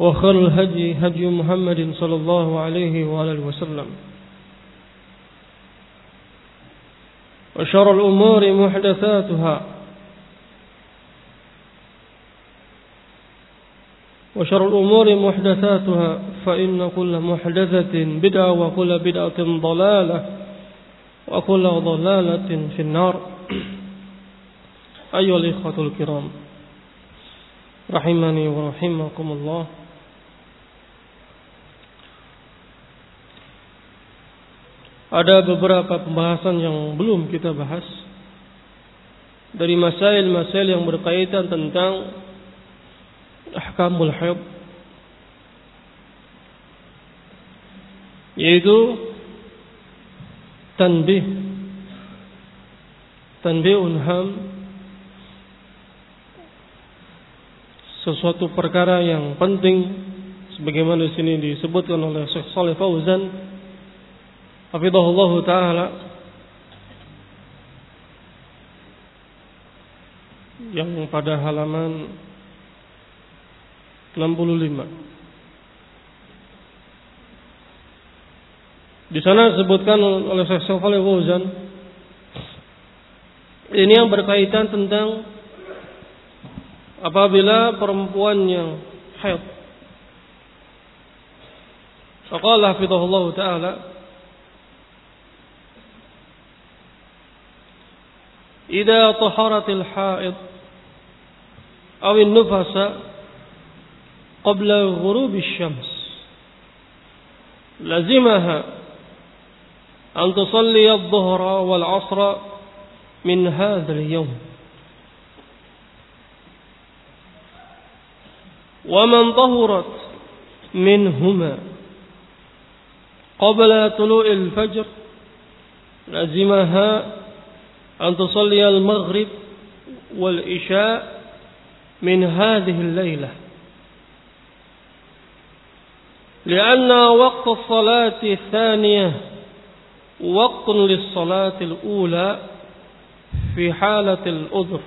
وخير الهدي هدي محمد صلى الله عليه وآله وسلم. وشر الأمور محدثاتها. وشر الأمور محدثاتها فإن كل محدثة بدعة وكل بدعة ضلالة وكل ضلالة في النار. أيها الإخوة الكرام رحمني ورحمكم الله. Ada beberapa pembahasan yang belum kita bahas. Dari masail-masail yang berkaitan tentang ahkamul haid. Yaitu tanbih. Tanbihun ham. Sesuatu perkara yang penting. Sebagaimana di sini disebutkan oleh Syekh Saleh Fauzan hafizahullah taala yang pada halaman 65 di sana disebutkan oleh Syekh Shalih Fauzan ini yang berkaitan tentang apabila perempuan yang haid. Faqala hafizahullah taala إذا طهرت الحائض أو النفس قبل غروب الشمس لزمها أن تصلي الظهر والعصر من هذا اليوم. ومن طهرت منهما قبل طلوع الفجر لزمها أن تصلي المغرب والإشاء من هذه الليلة. لأن وقت الصلاة الثانية وقت للصلاة الأولى في حالة الأذر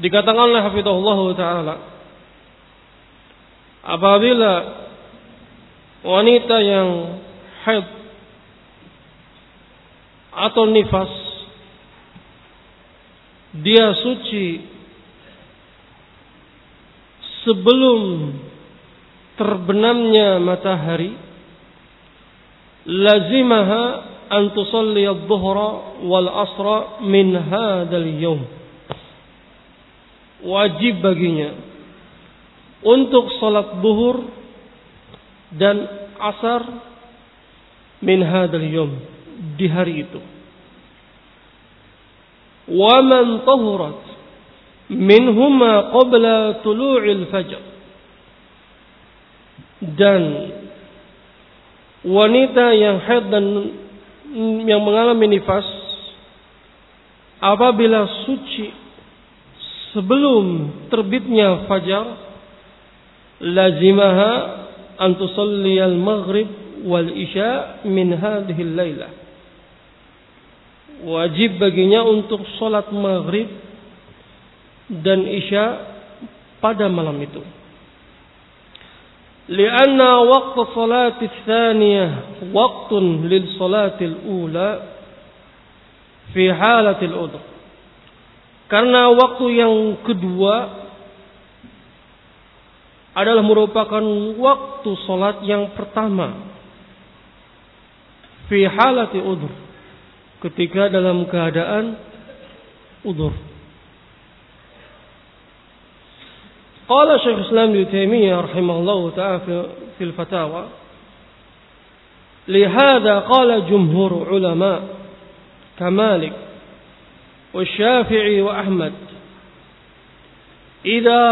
dikatakan oleh Hafidhullah Ta'ala apabila wanita yang haid atau nifas dia suci sebelum terbenamnya matahari lazimaha an tusalli adh-dhuhra wal asra min hadzal yawm. Wajib baginya untuk salat zuhur dan asar min hadzal yawm di hari itu. Wa man tahurat minhuma qabla tulu'il fajr. Dan wanita yang haid dan yang mengalami nifas apabila suci sebelum terbitnya fajar lazimaha an tusalli al-maghrib wal isya min hadhihi al-lailah wajib baginya untuk sholat maghrib dan isya pada malam itu. Lianna waktu salat tsaniyah waktu lil salatil ula fi halatil udhr. Karena waktu yang kedua adalah merupakan waktu salat yang pertama fi halati udhr ketika dalam keadaan udur qala Syekh Islam Ibnu Taimiyah rahimahullah taala fi al-fatawa لهذا قال جمهور علماء كمالك والشافعي وأحمد إذا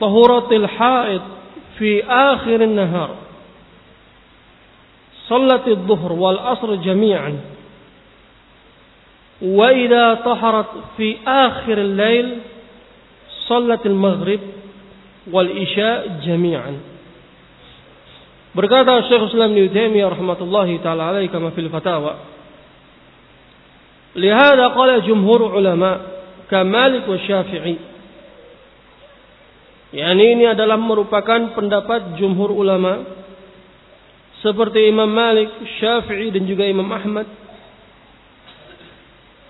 طهرت الحائض في آخر النهار صلت الظهر والأصر جميعا وإذا طهرت في آخر الليل صلت المغرب والإشاء جميعا Berkata Syekh Islam Ibnu Taimiyah rahmatullahi taala alaihi kama fil fatawa لهذا قال جمهور علماء كمالك والشافعي Yani ini adalah merupakan pendapat jumhur ulama seperti Imam Malik, Syafi'i dan juga Imam Ahmad.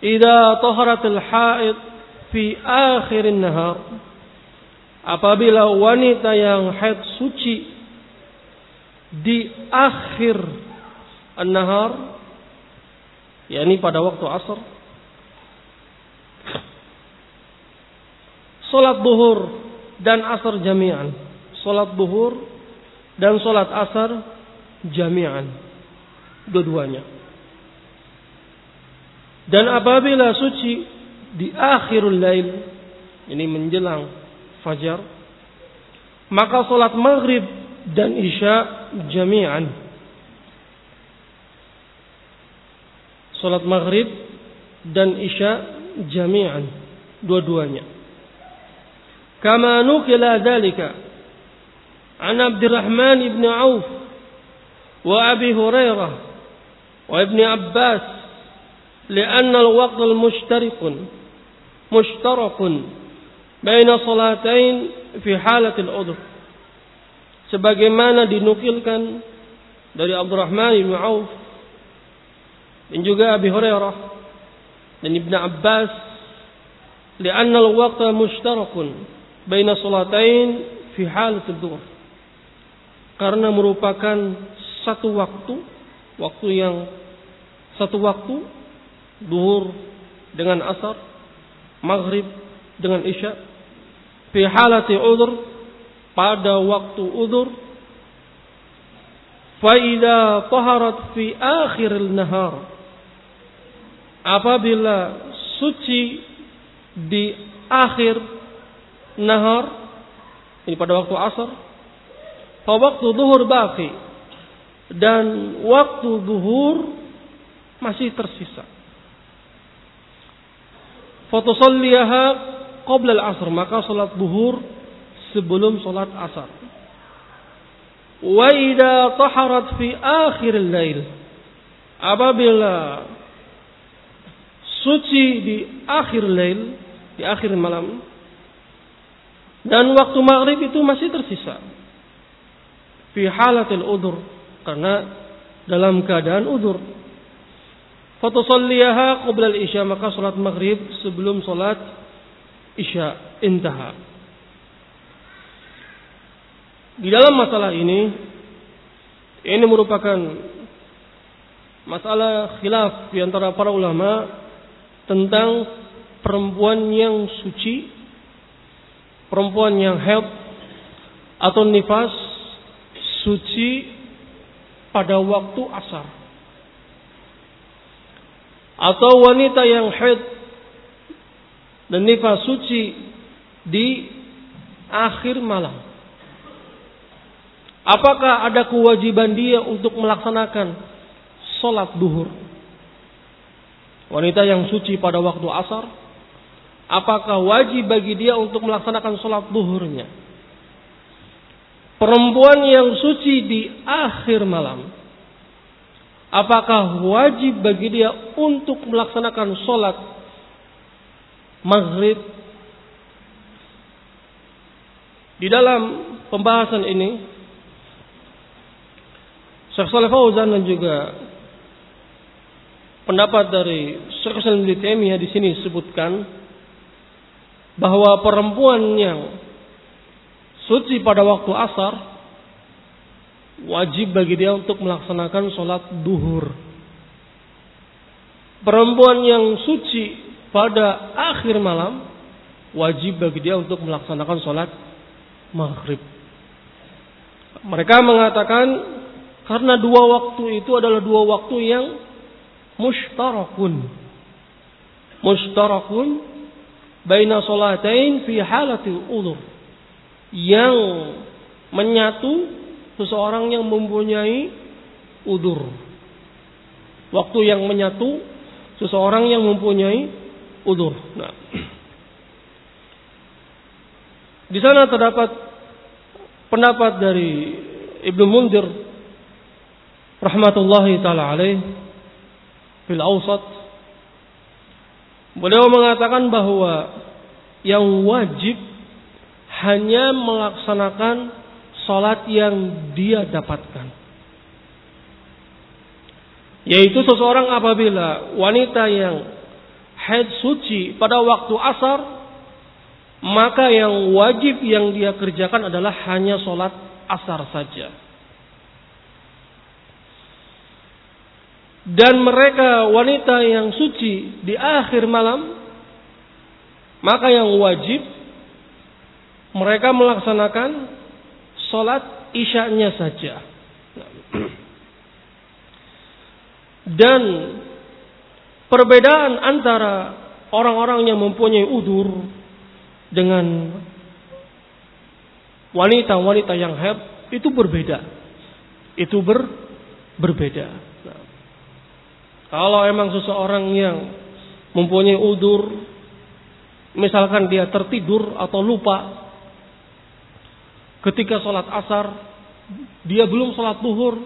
Idza taharatul haid fi akhir nahar. Apabila wanita yang haid suci di akhir an-nahar yakni pada waktu asar. Salat duhur dan asar jami'an. Salat duhur dan salat asar jami'an. Dua-duanya. Dan apabila suci di akhirul lail ini menjelang fajar maka salat maghrib dan isya jami'an. Salat maghrib dan isya jami'an. Dua-duanya. Kama nukila dzalika an Abdurrahman ibn Auf wa Abi Hurairah wa Ibn Abbas لأن الوقت المشترك مشترك بين صلاتين في حالة العذر sebagaimana dinukilkan dari Abdurrahman bin Auf dan juga Abi Hurairah dan Ibn Abbas لأن الوقت مشترك بين صلاتين في حالة الظهر karena merupakan satu waktu waktu yang satu waktu duhur dengan asar maghrib dengan isya fi halati udur pada waktu udur fa idza taharat fi akhir al-nahar apabila suci di akhir nahar ini pada waktu asar fa waktu zuhur baqi dan waktu zuhur masih tersisa fatusalliha qabla al-asr maka salat zuhur sebelum salat asar wa idza taharat fi akhir al-lail apabila suci di akhir lail, di akhir malam. Dan waktu maghrib itu masih tersisa. Fi halatil udur. Karena dalam keadaan udur. Fatusalliyaha qabla al-isya. Maka salat maghrib sebelum salat isya. Intaha. Di dalam masalah ini. Ini merupakan masalah khilaf di antara para ulama tentang perempuan yang suci, perempuan yang haid atau nifas suci pada waktu asar. Atau wanita yang haid dan nifas suci di akhir malam. Apakah ada kewajiban dia untuk melaksanakan sholat duhur? wanita yang suci pada waktu asar, apakah wajib bagi dia untuk melaksanakan sholat duhurnya? Perempuan yang suci di akhir malam, apakah wajib bagi dia untuk melaksanakan sholat maghrib? Di dalam pembahasan ini, Syekh Saleh Fauzan dan juga pendapat dari Syekh Islam Taimiyah di sini disebutkan bahwa perempuan yang suci pada waktu asar wajib bagi dia untuk melaksanakan sholat duhur. Perempuan yang suci pada akhir malam wajib bagi dia untuk melaksanakan sholat maghrib. Mereka mengatakan karena dua waktu itu adalah dua waktu yang mushtarakun. Mushtarakun baina salatain fi halatil udur yang menyatu seseorang yang mempunyai udur. Waktu yang menyatu seseorang yang mempunyai udur. Nah, di sana terdapat pendapat dari Ibnu Mundir rahmatullahi taala alaih fil awsat beliau mengatakan bahwa yang wajib hanya melaksanakan sholat yang dia dapatkan. Yaitu seseorang apabila wanita yang haid suci pada waktu asar, maka yang wajib yang dia kerjakan adalah hanya sholat asar saja. Dan mereka wanita yang suci di akhir malam, maka yang wajib mereka melaksanakan sholat isyaknya saja. Dan perbedaan antara orang-orang yang mempunyai udur dengan wanita-wanita yang haid itu berbeda. Itu ber, berbeda. Nah, kalau emang seseorang yang mempunyai udur, misalkan dia tertidur atau lupa ketika sholat asar dia belum sholat duhur,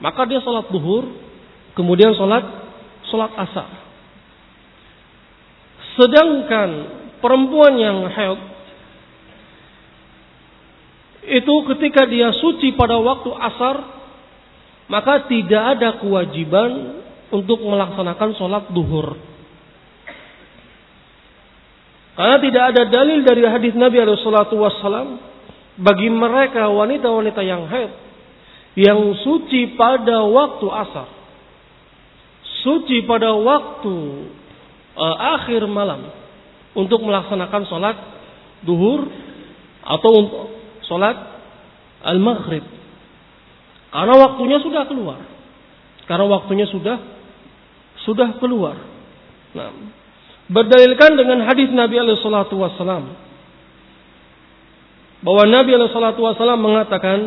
maka dia sholat duhur, kemudian sholat sholat asar. Sedangkan perempuan yang haid itu ketika dia suci pada waktu asar, maka tidak ada kewajiban untuk melaksanakan sholat duhur. Karena tidak ada dalil dari hadis Nabi Alaihi Wasallam bagi mereka wanita-wanita yang haid yang suci pada waktu asar suci pada waktu uh, akhir malam untuk melaksanakan sholat duhur atau untuk sholat al-maghrib. Karena waktunya sudah keluar. Karena waktunya sudah sudah keluar. Nah, berdalilkan dengan hadis Nabi alaihi wasallam bahwa Nabi SAW mengatakan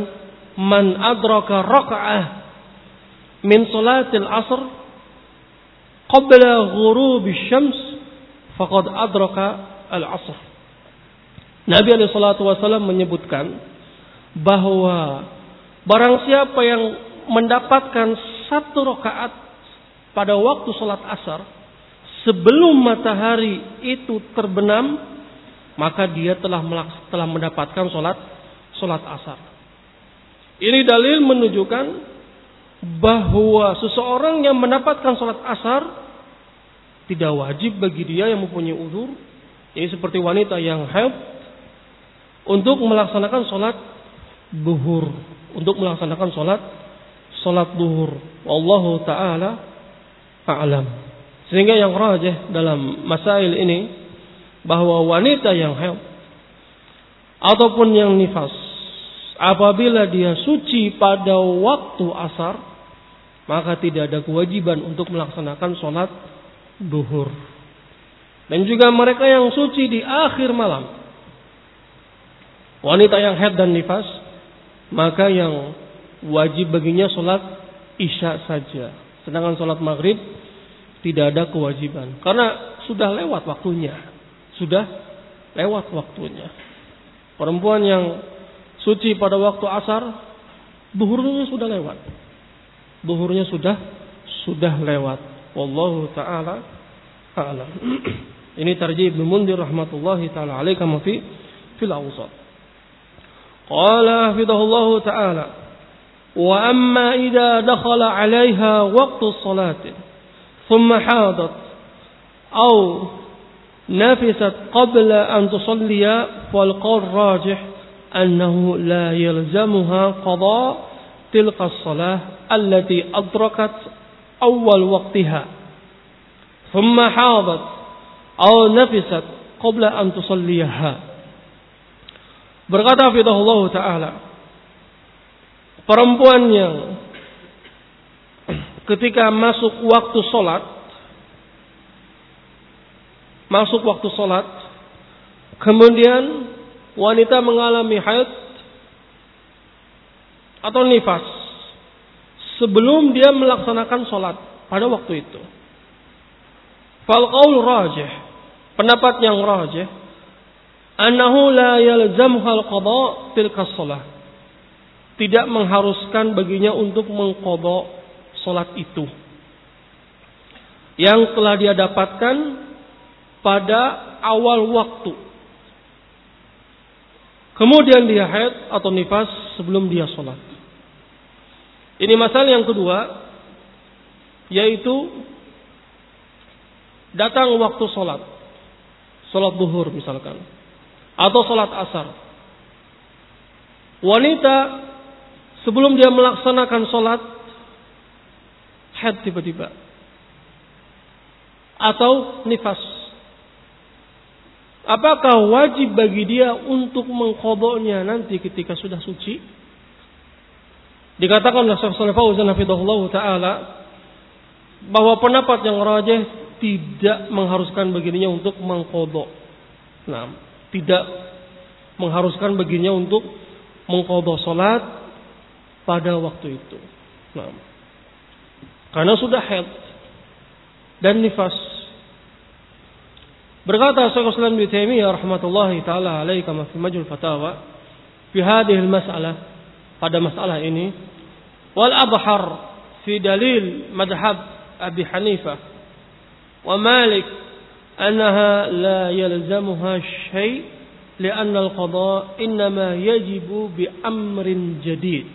man adraka raka'ah min salatil asr qabla ghurubi syams faqad adraka al asr Nabi SAW menyebutkan bahwa barang siapa yang mendapatkan satu rakaat pada waktu sholat asar sebelum matahari itu terbenam maka dia telah telah mendapatkan sholat sholat asar. Ini dalil menunjukkan bahwa seseorang yang mendapatkan sholat asar tidak wajib bagi dia yang mempunyai udur, ini seperti wanita yang haid untuk melaksanakan sholat duhur, untuk melaksanakan sholat sholat duhur. Wallahu taala a'lam. Sehingga yang rajih dalam masail ini bahwa wanita yang haid ataupun yang nifas apabila dia suci pada waktu asar maka tidak ada kewajiban untuk melaksanakan sholat duhur. Dan juga mereka yang suci di akhir malam wanita yang haid dan nifas maka yang wajib baginya sholat isya saja. Sedangkan sholat maghrib tidak ada kewajiban karena sudah lewat waktunya sudah lewat waktunya. Perempuan yang suci pada waktu asar, duhurnya sudah lewat. Duhurnya sudah sudah lewat. Wallahu taala a'lam. Ini tarjih Ibnu Mundir rahmatullahi taala alaihi kama fi fil awsat. Qala hafidhahullahu taala wa amma idza dakhala 'alayha waqtu as-salati thumma hadat aw nafisat qabla an tusalliya fal qawl rajih annahu la yalzamuha qada tilka as-salah allati adrakat awal waqtiha thumma hadat aw nafisat qabla an tusalliyaha. Berkata Fidahullah Ta'ala, perempuan yang ketika masuk waktu sholat, masuk waktu sholat, kemudian wanita mengalami haid atau nifas sebelum dia melaksanakan sholat pada waktu itu. Fal qaul rajih pendapat yang rajih annahu la yalzamhal qada tilka shalah. Tidak mengharuskan baginya untuk mengqada salat itu. Yang telah dia dapatkan pada awal waktu. Kemudian dia haid atau nifas sebelum dia sholat. Ini masalah yang kedua, yaitu datang waktu sholat. Sholat duhur misalkan. Atau sholat asar. Wanita sebelum dia melaksanakan sholat. Head tiba-tiba. Atau nifas. Apakah wajib bagi dia untuk mengkodoknya nanti ketika sudah suci? Dikatakan oleh Syekh Salih Fauzan Taala bahwa pendapat yang rajih tidak mengharuskan begininya untuk mengkodok. Nah, tidak mengharuskan begininya untuk mengkodok solat pada waktu itu. Nah, karena sudah head dan nifas. Berkata Syekh Islam bin Taimiyah rahmatullahi taala alaihi kama fi Majul Fatawa fi hadhihi masalah pada masalah ini wal abhar fi dalil madhab Abi Hanifah ومالك أنها لا يلزمها شيء لأن القضاء إنما يجب بأمر جديد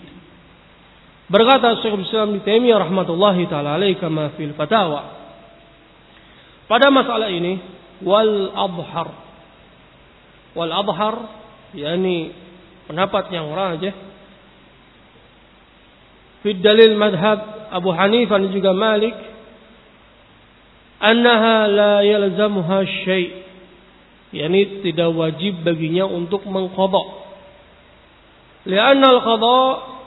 Berkata Syekh Islam di Taimiyah rahmatullahi taala alaihi kama fil fatawa. Pada masalah ini wal adhar. Wal adhar yakni pendapat yang rajih. Fi dalil madhab Abu Hanifah dan juga Malik annaha la yalzamuha syai' yakni tidak wajib baginya untuk mengqadha li'anna al-qadha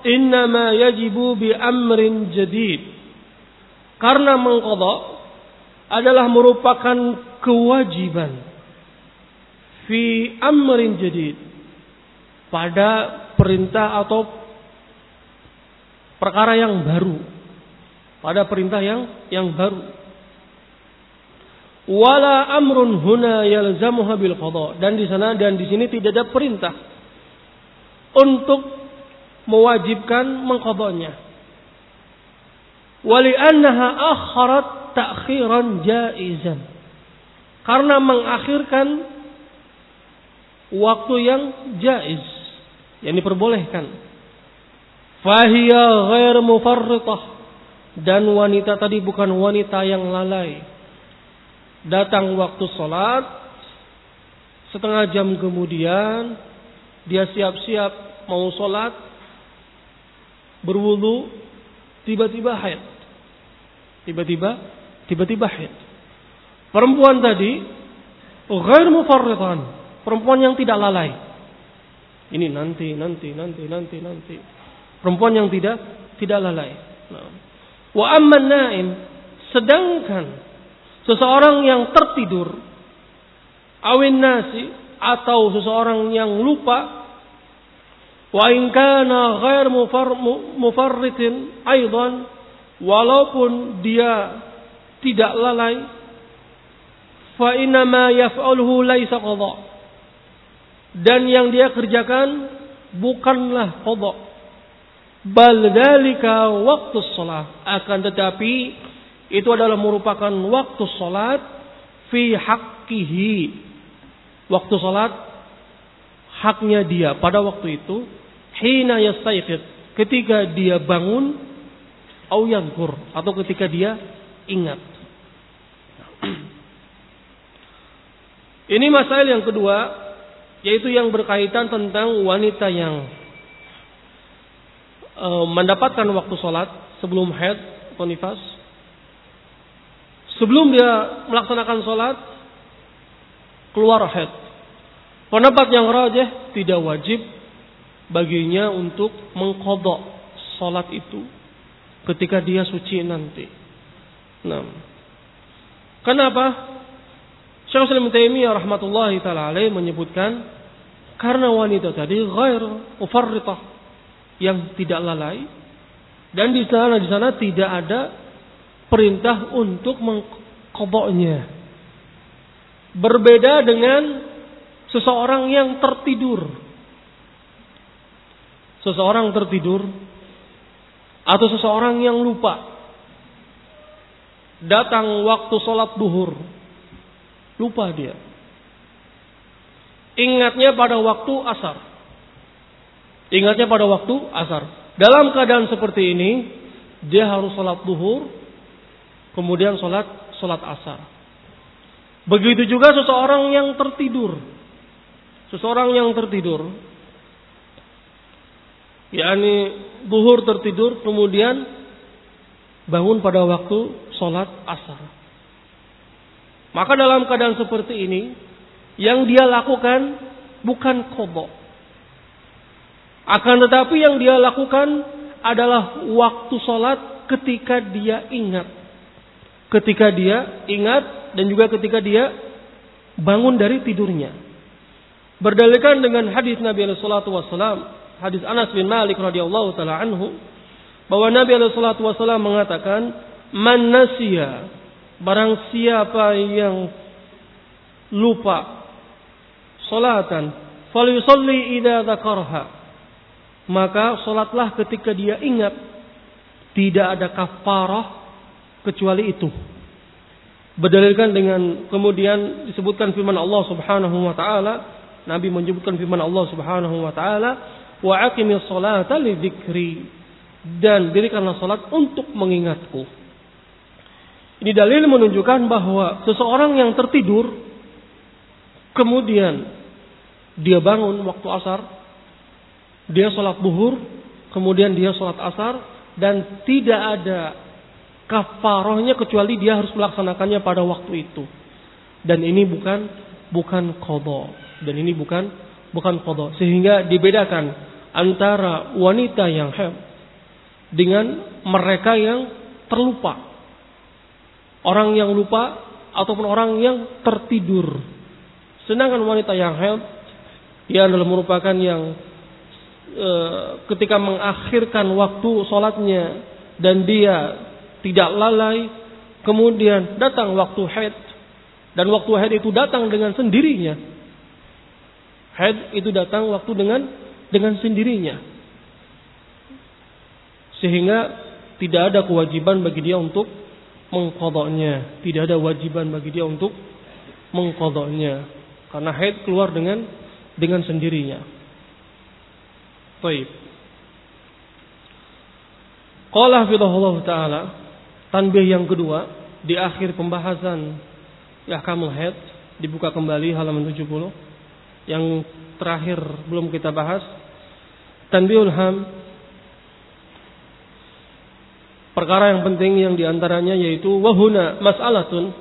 innama yajibu bi amrin jadid. Karena mengqadha adalah merupakan kewajiban fi amrin jadid pada perintah atau perkara yang baru pada perintah yang yang baru. Wala amrun huna yalzamuha bil qada. Dan di sana dan di sini tidak ada perintah untuk mewajibkan mengqadanya. Wali annaha akharat ta'khiran jaizan karena mengakhirkan waktu yang jaiz yang diperbolehkan fahiya ghair dan wanita tadi bukan wanita yang lalai datang waktu sholat, setengah jam kemudian dia siap-siap mau sholat, berwudu, tiba-tiba haid. Tiba-tiba, tiba-tiba haid. Perempuan tadi, ghair perempuan yang tidak lalai. Ini nanti, nanti, nanti, nanti, nanti. Perempuan yang tidak tidak lalai. Nah. Wa amman naim, sedangkan seseorang yang tertidur awin nasi atau seseorang yang lupa wa in kana ghair mufarritin aidan walaupun dia tidak lalai fa inna ma yaf'aluhu laisa qadha dan yang dia kerjakan bukanlah qada. Bal dzalika waktu salat. Akan tetapi itu adalah merupakan waktu salat fi haqqihi. Waktu salat haknya dia pada waktu itu hina yastayqid ketika dia bangun au atau ketika dia ingat. Ini masalah yang kedua yaitu yang berkaitan tentang wanita yang e, mendapatkan waktu sholat sebelum haid atau nifas. Sebelum dia melaksanakan sholat keluar haid. Pendapat yang rajih tidak wajib baginya untuk mengkodok sholat itu ketika dia suci nanti. Nah, kenapa? Syekh Muslim Taimiyah rahmatullahi taala alaih menyebutkan karena wanita tadi ghair mufarritah yang tidak lalai dan di sana di sana tidak ada perintah untuk mengkoboknya. Berbeda dengan seseorang yang tertidur. Seseorang tertidur atau seseorang yang lupa datang waktu sholat duhur Lupa dia. Ingatnya pada waktu asar. Ingatnya pada waktu asar. Dalam keadaan seperti ini, dia harus sholat duhur, kemudian sholat sholat asar. Begitu juga seseorang yang tertidur. Seseorang yang tertidur. yakni duhur tertidur, kemudian bangun pada waktu sholat asar. Maka dalam keadaan seperti ini, yang dia lakukan bukan kodok. Akan tetapi yang dia lakukan adalah waktu sholat ketika dia ingat. Ketika dia ingat dan juga ketika dia bangun dari tidurnya. Berdalilkan dengan hadis Nabi alaihi wasallam, hadis Anas bin Malik radhiyallahu taala anhu, bahwa Nabi alaihi wasallam mengatakan, "Man nasiya Barang siapa yang lupa salatan, falyusalli idza dzakarha. Maka salatlah ketika dia ingat. Tidak ada kafarah kecuali itu. Berdalilkan dengan kemudian disebutkan firman Allah Subhanahu wa taala, Nabi menyebutkan firman Allah Subhanahu wa taala, "Wa aqimis salata li Dan dirikanlah salat untuk mengingatku. Ini dalil menunjukkan bahwa seseorang yang tertidur kemudian dia bangun waktu asar, dia sholat buhur, kemudian dia sholat asar dan tidak ada kafarohnya kecuali dia harus melaksanakannya pada waktu itu. Dan ini bukan bukan kodo dan ini bukan bukan kodo sehingga dibedakan antara wanita yang hem dengan mereka yang terlupa orang yang lupa ataupun orang yang tertidur. Sedangkan wanita yang haid ia adalah merupakan yang e, ketika mengakhirkan waktu sholatnya dan dia tidak lalai, kemudian datang waktu haid dan waktu haid itu datang dengan sendirinya. Haid itu datang waktu dengan dengan sendirinya. Sehingga tidak ada kewajiban bagi dia untuk mengkodoknya. Tidak ada wajiban bagi dia untuk mengkodoknya. Karena haid keluar dengan dengan sendirinya. Baik. Qala hafizahullah taala tanbih yang kedua di akhir pembahasan Yahkamul Haid dibuka kembali halaman 70 yang terakhir belum kita bahas Tanbihul Ham perkara yang penting yang di antaranya yaitu wahuna mas'alatun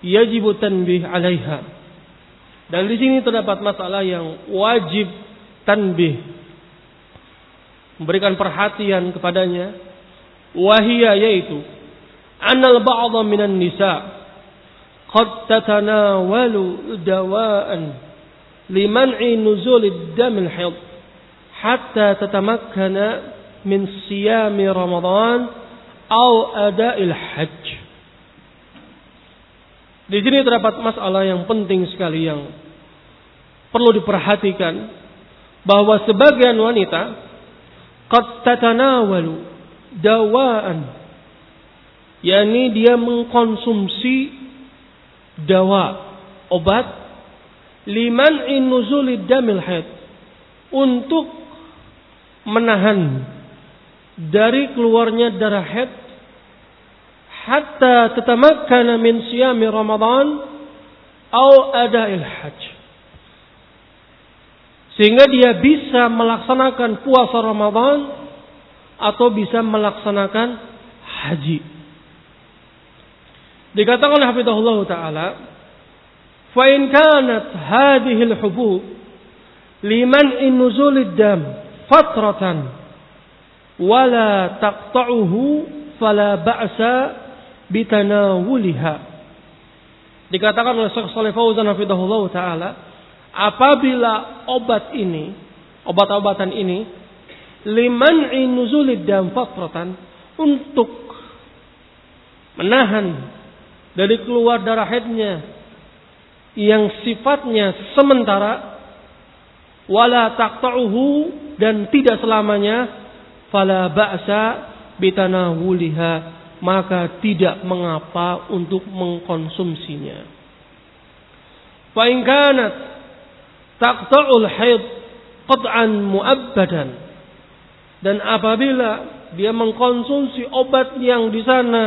yajibu tanbih alaiha. Dan di sini terdapat masalah yang wajib tanbih memberikan perhatian kepadanya wahia yaitu anal ba'dha minan nisa qad tatanawalu dawa'an liman'i nuzul ad-dam al-hayd hatta tatamakkana min siyami ramadan au ada'il hajj. Di sini terdapat masalah yang penting sekali yang perlu diperhatikan bahwa sebagian wanita qad tatanawalu dawaan yakni dia mengkonsumsi dawa obat liman nuzulid damil haid untuk menahan dari keluarnya darah haid hatta tatamakkana min siyami Ramadan atau ada'il hajj sehingga dia bisa melaksanakan puasa Ramadan atau bisa melaksanakan haji. Dikatakan hafizahullah taala, "Fa in kanat hadhihi al-hubub liman in nuzulid dam fatratan wala taqta'uhu fala ba'sa bitanawuliha." Dikatakan oleh Syekh Shalih Fauzan hafizahullah taala, apabila obat ini, obat-obatan ini, liman inuzulid dan fatratan untuk menahan dari keluar darah headnya yang sifatnya sementara wala taqta'uhu dan tidak selamanya fala ba'sa bitanawuliha maka tidak mengapa untuk mengkonsumsinya fa in kanat taqta'ul haid qat'an mu'abbadan. Dan apabila dia mengkonsumsi obat yang di sana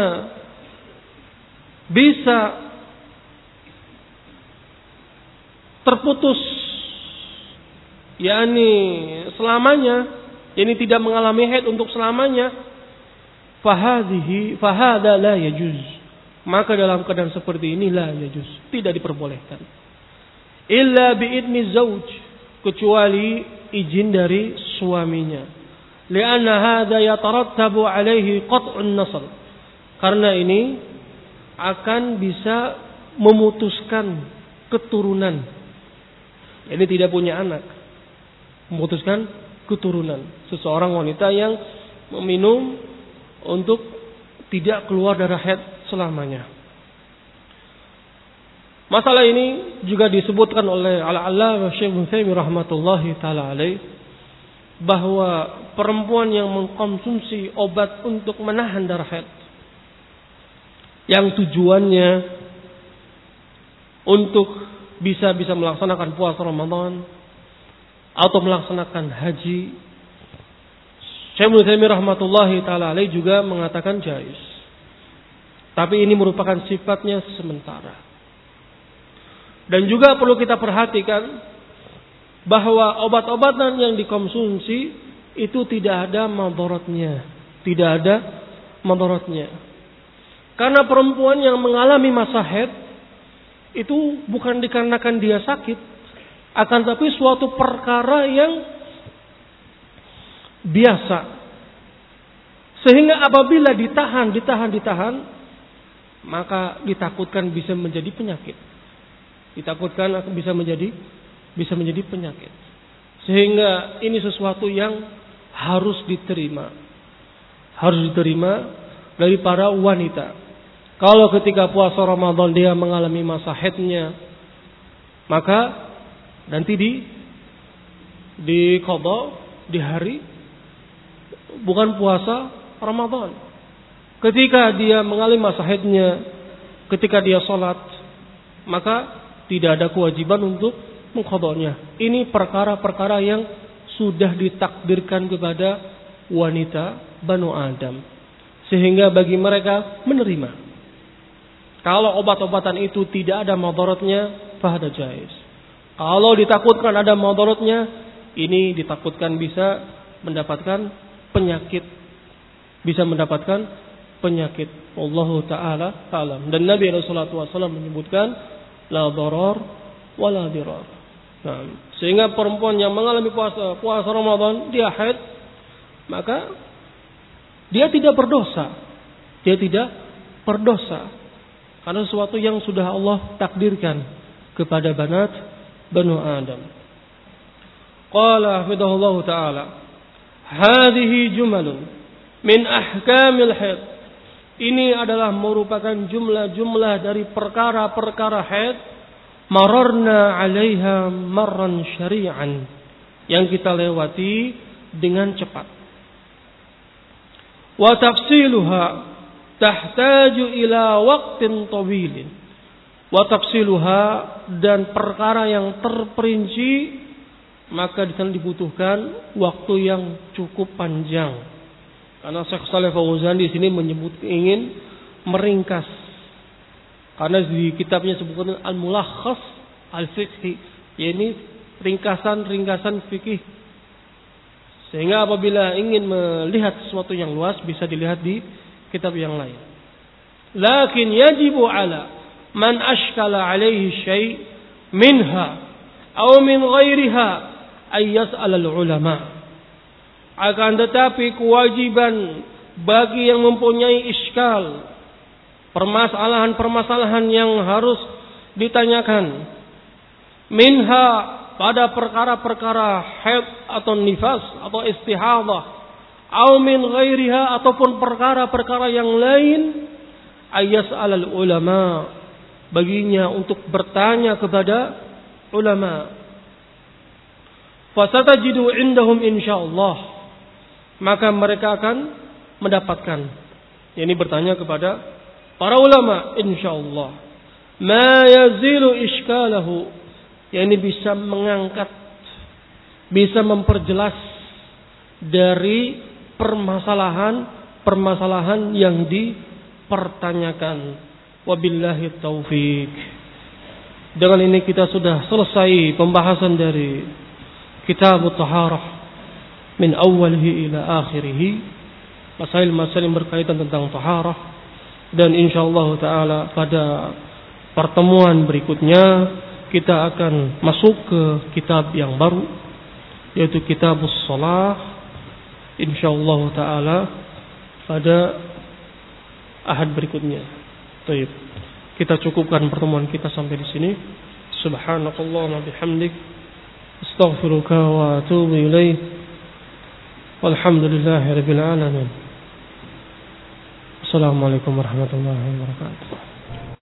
bisa terputus yakni selamanya ini tidak mengalami haid untuk selamanya fahadhihi fahada la yajuz. Maka dalam keadaan seperti ini la yajuz. Tidak diperbolehkan. Illa biidni zauj kecuali izin dari suaminya. Lianna hadha yatarattabu alaihi qat'un nasl karena ini akan bisa memutuskan keturunan. Ini tidak punya anak. Memutuskan keturunan. Seseorang wanita yang meminum untuk tidak keluar darah haid selamanya. Masalah ini juga disebutkan oleh Al-Allamah Syekh Bin rahmatullahi taala alaih bahwa perempuan yang mengkonsumsi obat untuk menahan darah haid yang tujuannya untuk bisa bisa melaksanakan puasa Ramadan atau melaksanakan haji Syekh Bin rahmatullahi taala alaih juga mengatakan jais. Tapi ini merupakan sifatnya sementara. Dan juga perlu kita perhatikan bahwa obat-obatan yang dikonsumsi itu tidak ada madaratnya. Tidak ada madaratnya. Karena perempuan yang mengalami masa haid itu bukan dikarenakan dia sakit, akan tapi suatu perkara yang biasa. Sehingga apabila ditahan, ditahan, ditahan, maka ditakutkan bisa menjadi penyakit ditakutkan bisa menjadi bisa menjadi penyakit. Sehingga ini sesuatu yang harus diterima. Harus diterima dari para wanita. Kalau ketika puasa Ramadan dia mengalami masa haidnya, maka nanti di di kodok di hari bukan puasa Ramadan. Ketika dia mengalami masa haidnya, ketika dia sholat, maka tidak ada kewajiban untuk mengkodoknya. Ini perkara-perkara yang sudah ditakdirkan kepada wanita Banu Adam. Sehingga bagi mereka menerima. Kalau obat-obatan itu tidak ada madaratnya, fahada jais. Kalau ditakutkan ada madaratnya, ini ditakutkan bisa mendapatkan penyakit. Bisa mendapatkan penyakit. Allah Ta'ala alam. Dan Nabi Rasulullah SAW menyebutkan, la darar wala dirar. Nah, sehingga perempuan yang mengalami puasa puasa Ramadan dia haid maka dia tidak berdosa. Dia tidak berdosa karena sesuatu yang sudah Allah takdirkan kepada banat Banu Adam. Qala hafidhahullah taala hadhihi jumalun min ahkamil haid ini adalah merupakan jumlah-jumlah dari perkara-perkara haid mararna 'alaiha marran syari'an yang kita lewati dengan cepat. Wa tafsiluha tahtaju ila waqtin tawilin. Wa tafsiluha dan perkara yang terperinci maka di sana dibutuhkan waktu yang cukup panjang. Karena Syekh Saleh Fauzan di sini menyebut ingin meringkas. Karena di kitabnya sebutkan Al-Mulakhas Al-Fiqhi, yakni ringkasan-ringkasan fikih. Sehingga apabila ingin melihat sesuatu yang luas bisa dilihat di kitab yang lain. Lakin yajibu ala man ashkala alaihi syai minha atau min ghairiha ayas alal ulama. Akan tetapi kewajiban bagi yang mempunyai iskal, permasalahan-permasalahan yang harus ditanyakan. Minha pada perkara-perkara haid atau nifas atau istihadah. Au min ghairiha ataupun perkara-perkara yang lain. Ayas alal ulama. Baginya untuk bertanya kepada ulama Fasatajidu indahum insyaallah. Maka mereka akan mendapatkan. Ini bertanya kepada para ulama insyaallah. Ma yazilu iskalahu. Yani bisa mengangkat bisa memperjelas dari permasalahan-permasalahan yang dipertanyakan. Wabillahi taufik. Dengan ini kita sudah selesai pembahasan dari kitab taharah min awalhi ila akhirih masail-masail berkaitan tentang taharah dan insyaallah taala pada pertemuan berikutnya kita akan masuk ke kitab yang baru yaitu kitab shalah insyaallah taala pada ahad berikutnya. Baik. Kita cukupkan pertemuan kita sampai di sini. Subhanakallahumma bihamdik استغفرك واتوب اليه والحمد لله رب العالمين السلام عليكم ورحمه الله وبركاته